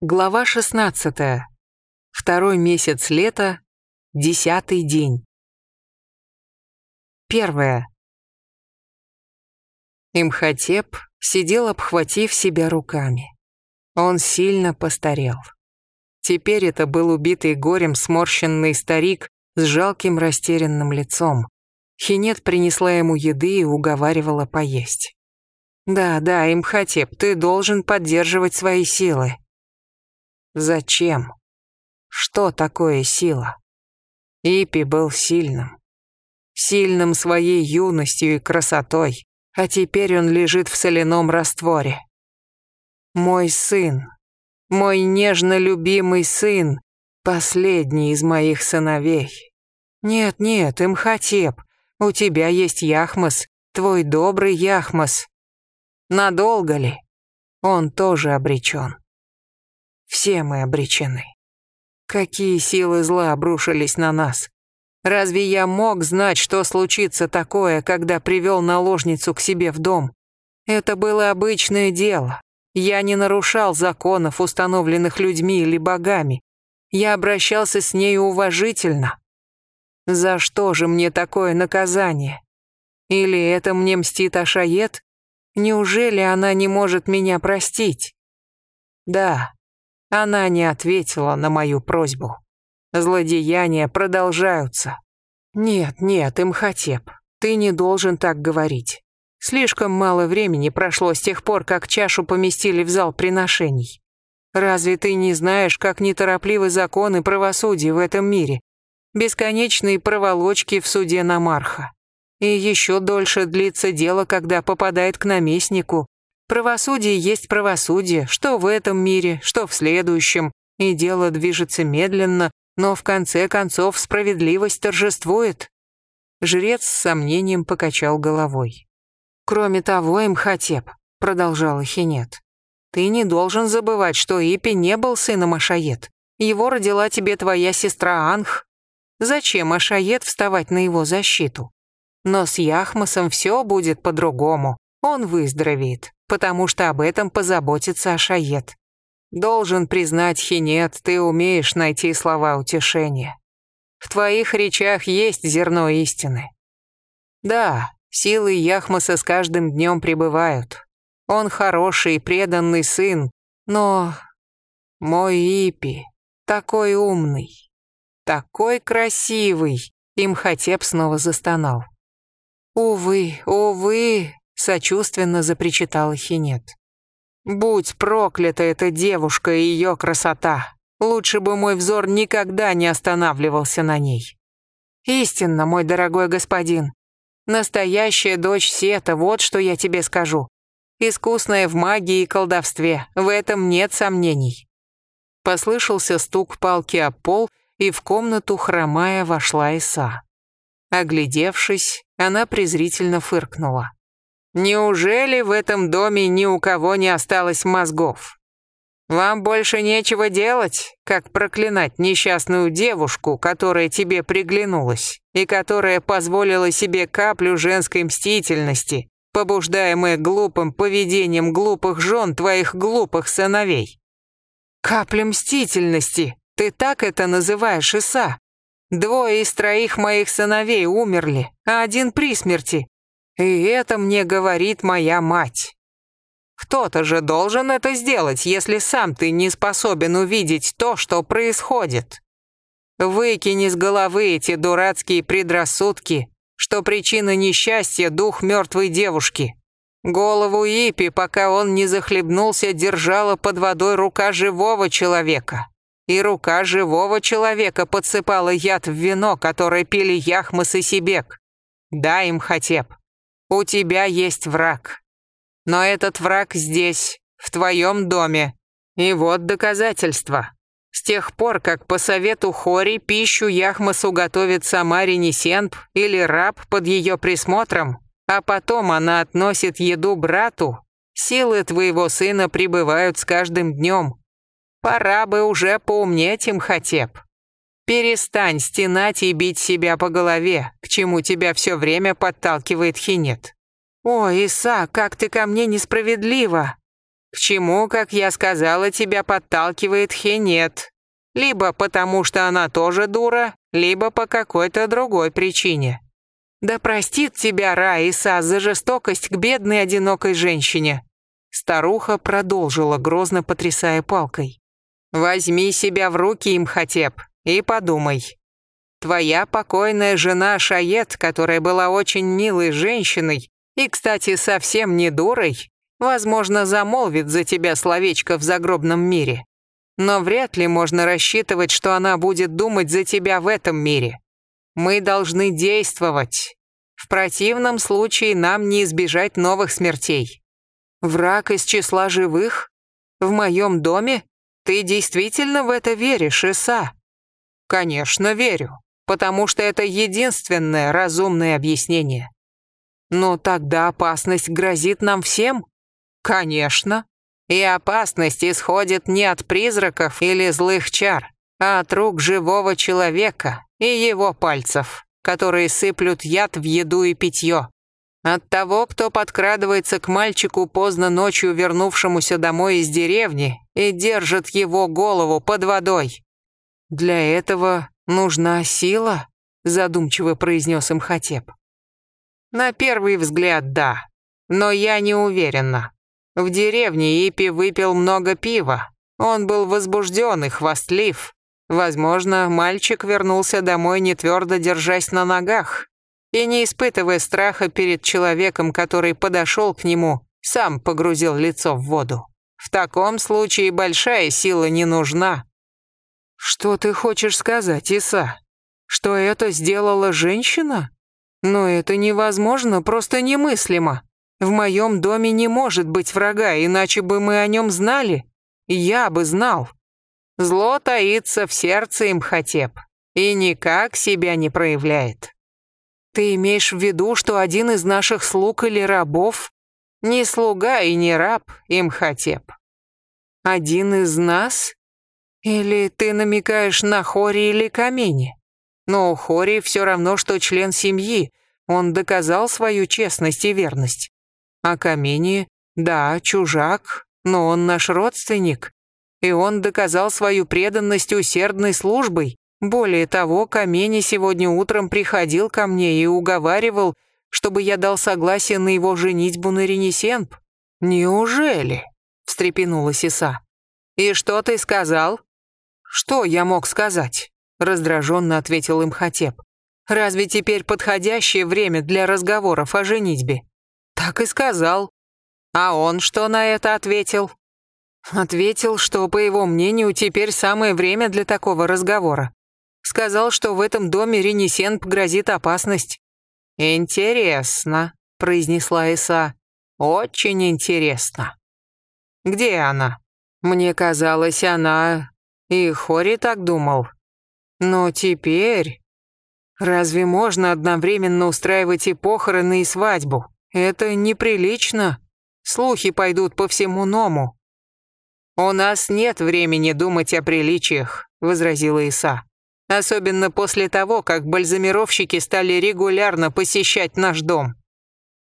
Глава 16. Второй месяц лета, десятый день. Первое. Имхотеп сидел, обхватив себя руками. Он сильно постарел. Теперь это был убитый горем сморщенный старик с жалким растерянным лицом. Хинет принесла ему еды и уговаривала поесть. «Да, да, Имхотеп, ты должен поддерживать свои силы. Зачем? Что такое сила? Ипи был сильным. Сильным своей юностью и красотой, а теперь он лежит в соляном растворе. Мой сын, мой нежно любимый сын, последний из моих сыновей. Нет, нет, Имхотеп, у тебя есть Яхмас, твой добрый Яхмас. Надолго ли? Он тоже обречен. Все мы обречены. Какие силы зла обрушились на нас? Разве я мог знать, что случится такое, когда привел наложницу к себе в дом? Это было обычное дело. Я не нарушал законов, установленных людьми или богами. Я обращался с ней уважительно. За что же мне такое наказание? Или это мне мстит Ашает? Неужели она не может меня простить? Да, она не ответила на мою просьбу. Злодеяния продолжаются. Нет, нет, Имхотеп, ты не должен так говорить. Слишком мало времени прошло с тех пор, как чашу поместили в зал приношений. Разве ты не знаешь, как неторопливы законы правосудия в этом мире? Бесконечные проволочки в суде Намарха. И еще дольше длится дело, когда попадает к наместнику, Правосудие есть правосудие, что в этом мире, что в следующем, и дело движется медленно, но в конце концов справедливость торжествует. Жрец с сомнением покачал головой. «Кроме того, Имхотеп», — продолжала Хинет, «ты не должен забывать, что Ипи не был сыном Ашает. Его родила тебе твоя сестра Анх. Зачем Ашает вставать на его защиту? Но с Яхмасом все будет по-другому. Он выздоровеет потому что об этом позаботится Ашает. Должен признать, Хинет, ты умеешь найти слова утешения. В твоих речах есть зерно истины. Да, силы Яхмаса с каждым днем прибывают. Он хороший и преданный сын, но... Мой Ипи, такой умный, такой красивый, Имхотеп снова застонал. Увы, увы, сочувственно запричитала Хинет. «Будь проклята эта девушка и ее красота! Лучше бы мой взор никогда не останавливался на ней. Истинно, мой дорогой господин, настоящая дочь Сета, вот что я тебе скажу. Искусная в магии и колдовстве, в этом нет сомнений». Послышался стук палки о пол, и в комнату, хромая, вошла Иса. Оглядевшись, она презрительно фыркнула. Неужели в этом доме ни у кого не осталось мозгов? Вам больше нечего делать, как проклинать несчастную девушку, которая тебе приглянулась и которая позволила себе каплю женской мстительности, побуждаемая глупым поведением глупых жен твоих глупых сыновей. Капля мстительности, ты так это называешь, Иса? Двое из троих моих сыновей умерли, а один при смерти, и это мне говорит моя мать. Кто-то же должен это сделать, если сам ты не способен увидеть то, что происходит. Выкини из головы эти дурацкие предрассудки, что причина несчастья дух мертвой девушки. Голову Ипи, пока он не захлебнулся, держала под водой рука живого человека. И рука живого человека подсыпала яд в вино, которое пили Яхмас и Сибек. Дай им хотеп. У тебя есть враг. Но этот враг здесь, в твоем доме. И вот доказательства. С тех пор, как по совету Хори пищу Яхмасу готовит сама Ренесенп или раб под ее присмотром, а потом она относит еду брату, силы твоего сына прибывают с каждым днем. Пора бы уже поумнеть им, Хатеп. Перестань стенать и бить себя по голове, к чему тебя все время подталкивает Хинет. О, Иса, как ты ко мне несправедлива. К чему, как я сказала, тебя подталкивает Хенет. Либо потому, что она тоже дура, либо по какой-то другой причине. Да простит тебя Раиса за жестокость к бедной одинокой женщине. Старуха продолжила, грозно потрясая палкой. Возьми себя в руки, Имхотеп, и подумай. Твоя покойная жена Шает, которая была очень милой женщиной и, кстати, совсем не дурой, возможно, замолвит за тебя словечко в загробном мире. Но вряд ли можно рассчитывать, что она будет думать за тебя в этом мире. Мы должны действовать. В противном случае нам не избежать новых смертей. Враг из числа живых? В моем доме? Ты действительно в это веришь, Иса? Конечно, верю, потому что это единственное разумное объяснение. Но тогда опасность грозит нам всем? Конечно. И опасность исходит не от призраков или злых чар, а от рук живого человека и его пальцев, которые сыплют яд в еду и питье. От того, кто подкрадывается к мальчику поздно ночью, вернувшемуся домой из деревни, и держит его голову под водой. «Для этого нужна сила», — задумчиво произнес Имхотеп. «На первый взгляд, да, но я не уверена. В деревне Ипи выпил много пива. Он был возбужден и хвастлив. Возможно, мальчик вернулся домой не твердо держась на ногах и не испытывая страха перед человеком, который подошел к нему, сам погрузил лицо в воду. В таком случае большая сила не нужна. Что ты хочешь сказать, Иса? Что это сделала женщина? Но это невозможно, просто немыслимо. В моем доме не может быть врага, иначе бы мы о нем знали. Я бы знал. Зло таится в сердце Имхотеп и никак себя не проявляет. Ты имеешь в виду, что один из наших слуг или рабов не слуга и не раб, Имхотеп? Один из нас? Или ты намекаешь на Хори или Камени? Но Хори все равно, что член семьи, он доказал свою честность и верность. А Камени, да, чужак, но он наш родственник. И он доказал свою преданность усердной службой. Более того, Камени сегодня утром приходил ко мне и уговаривал, чтобы я дал согласие на его женитьбу на Ренесенп. Неужели? встрепенулась Иса. И что ты сказал? Что я мог сказать? раздраженно ответил Имхотеп. Разве теперь подходящее время для разговоров о женитьбе? Так и сказал. А он что на это ответил? Ответил, что, по его мнению, теперь самое время для такого разговора. Сказал, что в этом доме Ренесенп грозит опасность. «Интересно», — произнесла Иса. «Очень интересно». «Где она?» «Мне казалось, она...» И Хори так думал. «Но теперь...» «Разве можно одновременно устраивать и похороны, и свадьбу?» Это неприлично. Слухи пойдут по всему Ному. У нас нет времени думать о приличиях, возразила Иса. Особенно после того, как бальзамировщики стали регулярно посещать наш дом.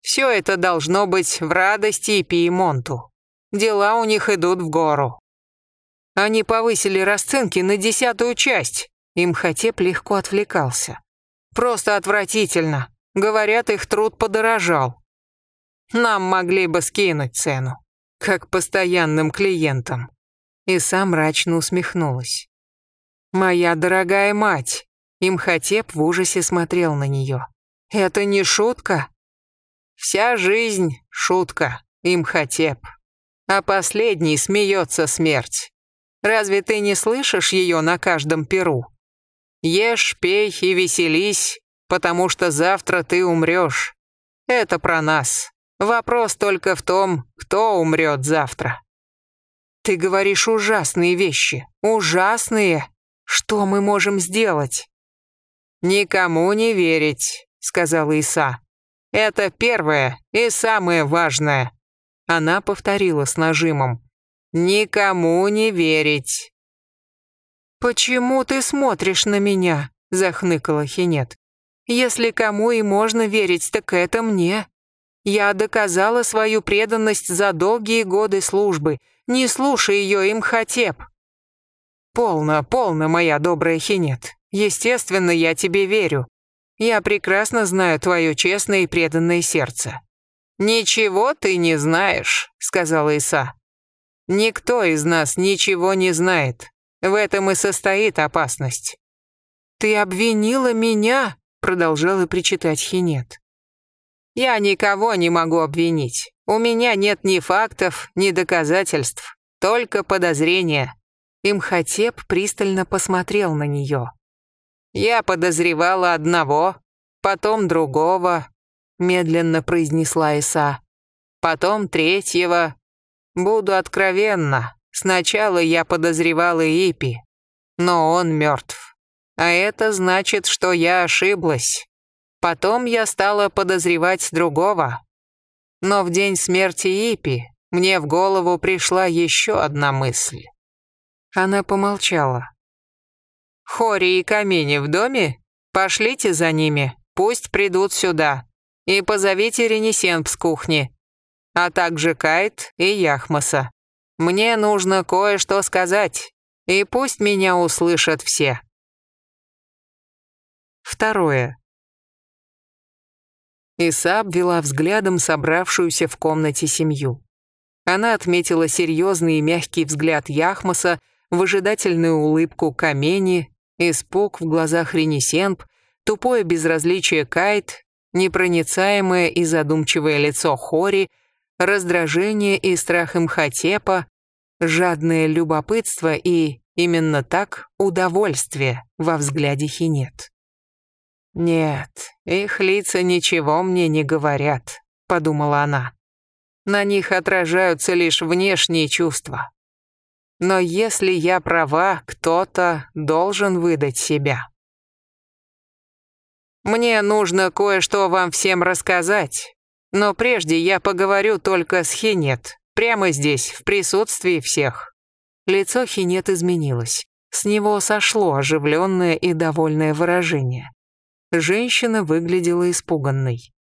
Все это должно быть в радости и Пиемонту. Дела у них идут в гору. Они повысили расценки на десятую часть. Имхотеп легко отвлекался. Просто отвратительно. Говорят, их труд подорожал. Нам могли бы скинуть цену, как постоянным клиентам». И сам мрачно усмехнулась. «Моя дорогая мать!» Имхотеп в ужасе смотрел на нее. «Это не шутка?» «Вся жизнь — шутка, Имхотеп. А последний смеется смерть. Разве ты не слышишь ее на каждом перу? Ешь, пей и веселись, потому что завтра ты умрешь. Это про нас. Вопрос только в том, кто умрет завтра. Ты говоришь ужасные вещи. Ужасные. Что мы можем сделать? Никому не верить, сказала Иса. Это первое и самое важное. Она повторила с нажимом. Никому не верить. Почему ты смотришь на меня? захныкала Хинет. Если кому и можно верить, так это мне. Я доказала свою преданность за долгие годы службы. Не слушай ее, Имхотеп. Полно, полно, моя добрая Хинет. Естественно, я тебе верю. Я прекрасно знаю твое честное и преданное сердце. Ничего ты не знаешь, сказала Иса. Никто из нас ничего не знает. В этом и состоит опасность. Ты обвинила меня, продолжала причитать Хинет. Я никого не могу обвинить. У меня нет ни фактов, ни доказательств, только подозрения. Имхотеп пристально посмотрел на нее. Я подозревала одного, потом другого, медленно произнесла Иса. Потом третьего. Буду откровенна. Сначала я подозревала Ипи, но он мертв. А это значит, что я ошиблась. Потом я стала подозревать другого. Но в день смерти Ипи мне в голову пришла еще одна мысль. Она помолчала. «Хори и Камини в доме? Пошлите за ними, пусть придут сюда. И позовите Ренесенп с кухни, а также Кайт и Яхмаса. Мне нужно кое-что сказать, и пусть меня услышат все». Второе. Иса обвела взглядом собравшуюся в комнате семью. Она отметила серьезный и мягкий взгляд Яхмаса, выжидательную улыбку Камени, испуг в глазах Ренесенп, тупое безразличие Кайт, непроницаемое и задумчивое лицо Хори, раздражение и страх Имхотепа, жадное любопытство и, именно так, удовольствие во взгляде Хинет. «Нет, их лица ничего мне не говорят», — подумала она. «На них отражаются лишь внешние чувства. Но если я права, кто-то должен выдать себя. Мне нужно кое-что вам всем рассказать, но прежде я поговорю только с Хинет, прямо здесь, в присутствии всех». Лицо Хинет изменилось. С него сошло оживленное и довольное выражение. Женщина выглядела испуганной.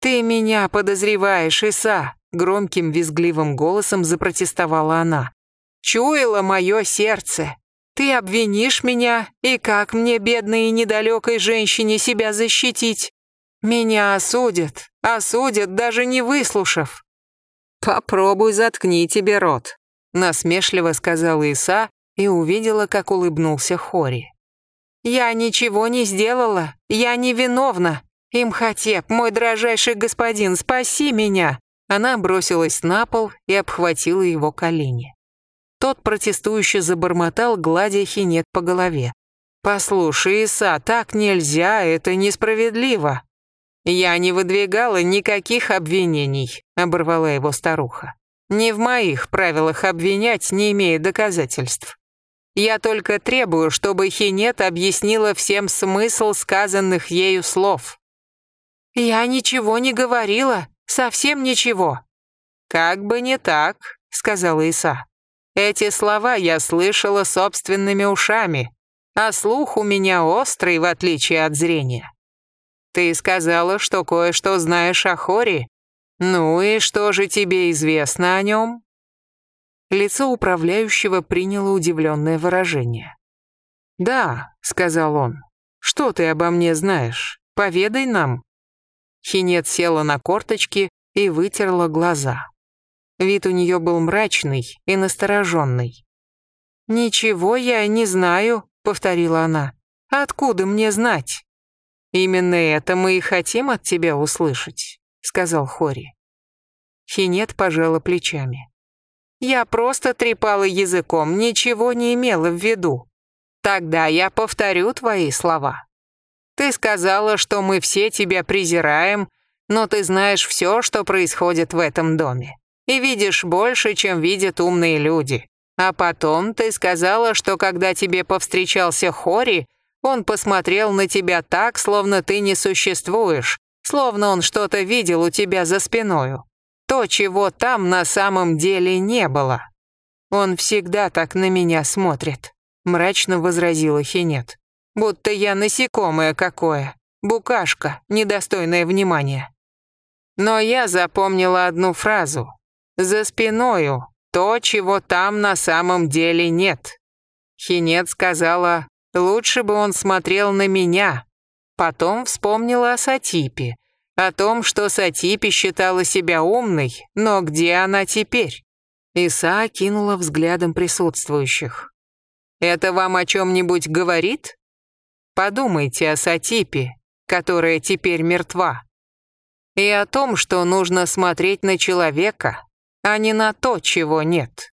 «Ты меня подозреваешь, Иса!» Громким визгливым голосом запротестовала она чуяло мое сердце. Ты обвинишь меня, и как мне, бедной и недалекой женщине, себя защитить? Меня осудят, осудят, даже не выслушав. Попробуй заткни тебе рот, насмешливо сказала Иса и увидела, как улыбнулся Хори. Я ничего не сделала, я невиновна. Имхотеп, мой дрожайший господин, спаси меня. Она бросилась на пол и обхватила его колени. Тот протестующе забормотал, гладя хинет по голове. «Послушай, Иса, так нельзя, это несправедливо». «Я не выдвигала никаких обвинений», — оборвала его старуха. «Не в моих правилах обвинять, не имея доказательств. Я только требую, чтобы Хинет объяснила всем смысл сказанных ею слов». «Я ничего не говорила, совсем ничего». «Как бы не так», — сказала Иса. Эти слова я слышала собственными ушами, а слух у меня острый, в отличие от зрения. Ты сказала, что кое-что знаешь о Хоре. Ну и что же тебе известно о нем?» Лицо управляющего приняло удивленное выражение. «Да», — сказал он, — «что ты обо мне знаешь? Поведай нам». Хинет села на корточки и вытерла глаза. Вид у нее был мрачный и настороженный. «Ничего я не знаю», — повторила она. «Откуда мне знать?» «Именно это мы и хотим от тебя услышать», — сказал Хори. Хинет пожала плечами. «Я просто трепала языком, ничего не имела в виду. Тогда я повторю твои слова. Ты сказала, что мы все тебя презираем, но ты знаешь все, что происходит в этом доме и видишь больше, чем видят умные люди. А потом ты сказала, что когда тебе повстречался Хори, он посмотрел на тебя так, словно ты не существуешь, словно он что-то видел у тебя за спиною. То, чего там на самом деле не было. Он всегда так на меня смотрит, мрачно возразила Хинет. Будто я насекомое какое, букашка, недостойное внимания. Но я запомнила одну фразу. «За спиною то, чего там на самом деле нет». Хинет сказала, лучше бы он смотрел на меня. Потом вспомнила о Сатипе, о том, что Сатипе считала себя умной, но где она теперь? Иса кинула взглядом присутствующих. «Это вам о чем-нибудь говорит? Подумайте о Сатипе, которая теперь мертва, и о том, что нужно смотреть на человека, а не на то, чего нет».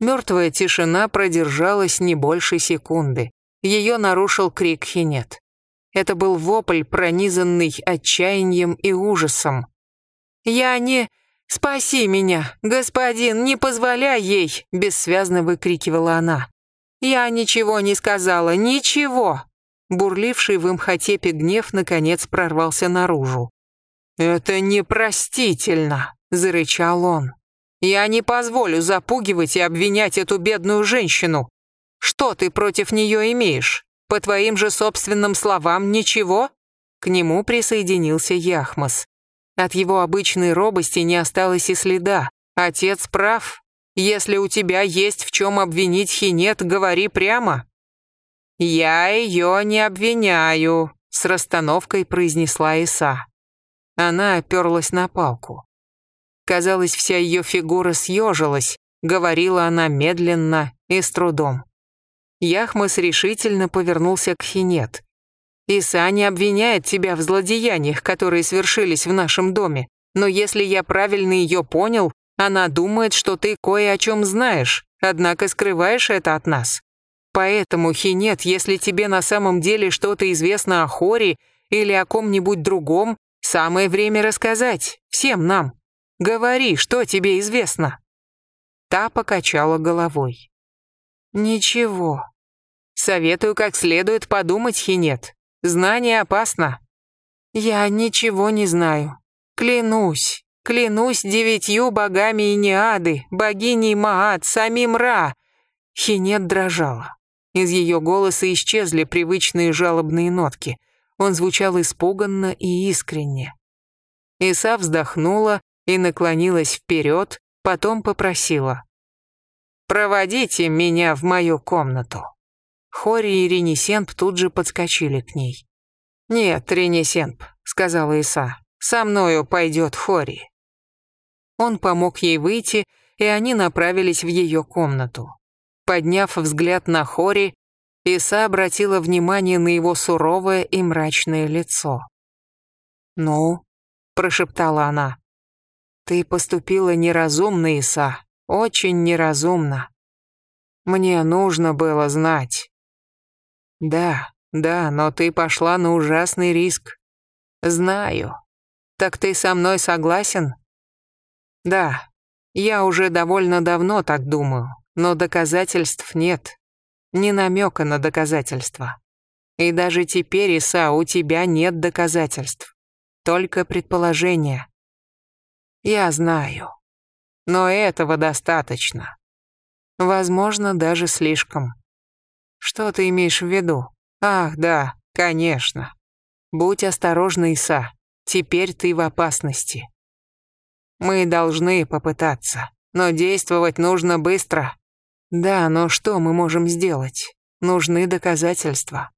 Мертвая тишина продержалась не больше секунды. Ее нарушил крик Хинет. Это был вопль, пронизанный отчаянием и ужасом. «Я не... Спаси меня, господин, не позволяй ей!» — бессвязно выкрикивала она. «Я ничего не сказала, ничего!» Бурливший в имхотепе гнев наконец прорвался наружу. «Это непростительно!» — зарычал он. Я не позволю запугивать и обвинять эту бедную женщину. Что ты против нее имеешь? По твоим же собственным словам, ничего?» К нему присоединился Яхмас. От его обычной робости не осталось и следа. Отец прав. Если у тебя есть в чем обвинить Хинет, говори прямо. «Я ее не обвиняю», — с расстановкой произнесла Иса. Она оперлась на палку. Казалось, вся ее фигура съежилась, говорила она медленно и с трудом. Яхмас решительно повернулся к Хинет. «Иса не обвиняет тебя в злодеяниях, которые свершились в нашем доме, но если я правильно ее понял, она думает, что ты кое о чем знаешь, однако скрываешь это от нас. Поэтому, Хинет, если тебе на самом деле что-то известно о Хоре или о ком-нибудь другом, самое время рассказать, всем нам. Говори, что тебе известно?» Та покачала головой. «Ничего. Советую как следует подумать, Хинет. Знание опасно». «Я ничего не знаю. Клянусь, клянусь девятью богами Иниады, богиней Маат, самим Ра». Хинет дрожала. Из ее голоса исчезли привычные жалобные нотки. Он звучал испуганно и искренне. Иса вздохнула и наклонилась вперед, потом попросила. «Проводите меня в мою комнату». Хори и Ренесенп тут же подскочили к ней. «Нет, Ренесенп», — сказала Иса, — «со мною пойдет Хори». Он помог ей выйти, и они направились в ее комнату. Подняв взгляд на Хори, Иса обратила внимание на его суровое и мрачное лицо. «Ну?» – прошептала она. Ты поступила неразумно, Иса, очень неразумно. Мне нужно было знать. Да, да, но ты пошла на ужасный риск. Знаю. Так ты со мной согласен? Да, я уже довольно давно так думаю, но доказательств нет. Ни намека на доказательства. И даже теперь, Иса, у тебя нет доказательств. Только предположения. Я знаю. Но этого достаточно. Возможно, даже слишком. Что ты имеешь в виду? Ах, да, конечно. Будь осторожна, Иса. Теперь ты в опасности. Мы должны попытаться, но действовать нужно быстро. Да, но что мы можем сделать? Нужны доказательства.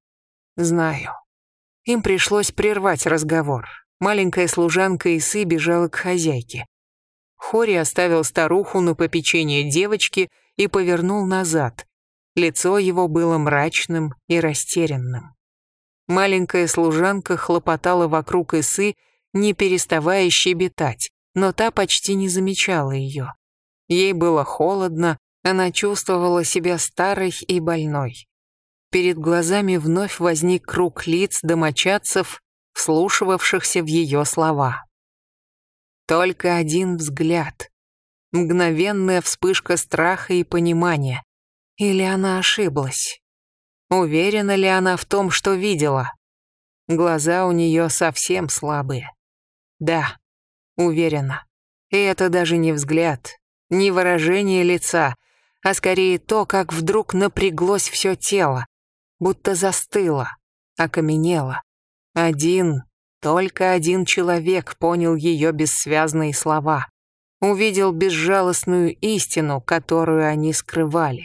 Знаю. Им пришлось прервать разговор. Маленькая служанка Исы бежала к хозяйке. Хори оставил старуху на попечение девочки и повернул назад. Лицо его было мрачным и растерянным. Маленькая служанка хлопотала вокруг Исы, не переставая щебетать, но та почти не замечала ее. Ей было холодно, она чувствовала себя старой и больной. Перед глазами вновь возник круг лиц домочадцев, вслушивавшихся в ее слова. Только один взгляд. Мгновенная вспышка страха и понимания. Или она ошиблась? Уверена ли она в том, что видела? Глаза у нее совсем слабые. Да, уверена. И это даже не взгляд, не выражение лица, а скорее то, как вдруг напряглось все тело, будто застыло, окаменело. Один, Только один человек понял ее бессвязные слова, увидел безжалостную истину, которую они скрывали.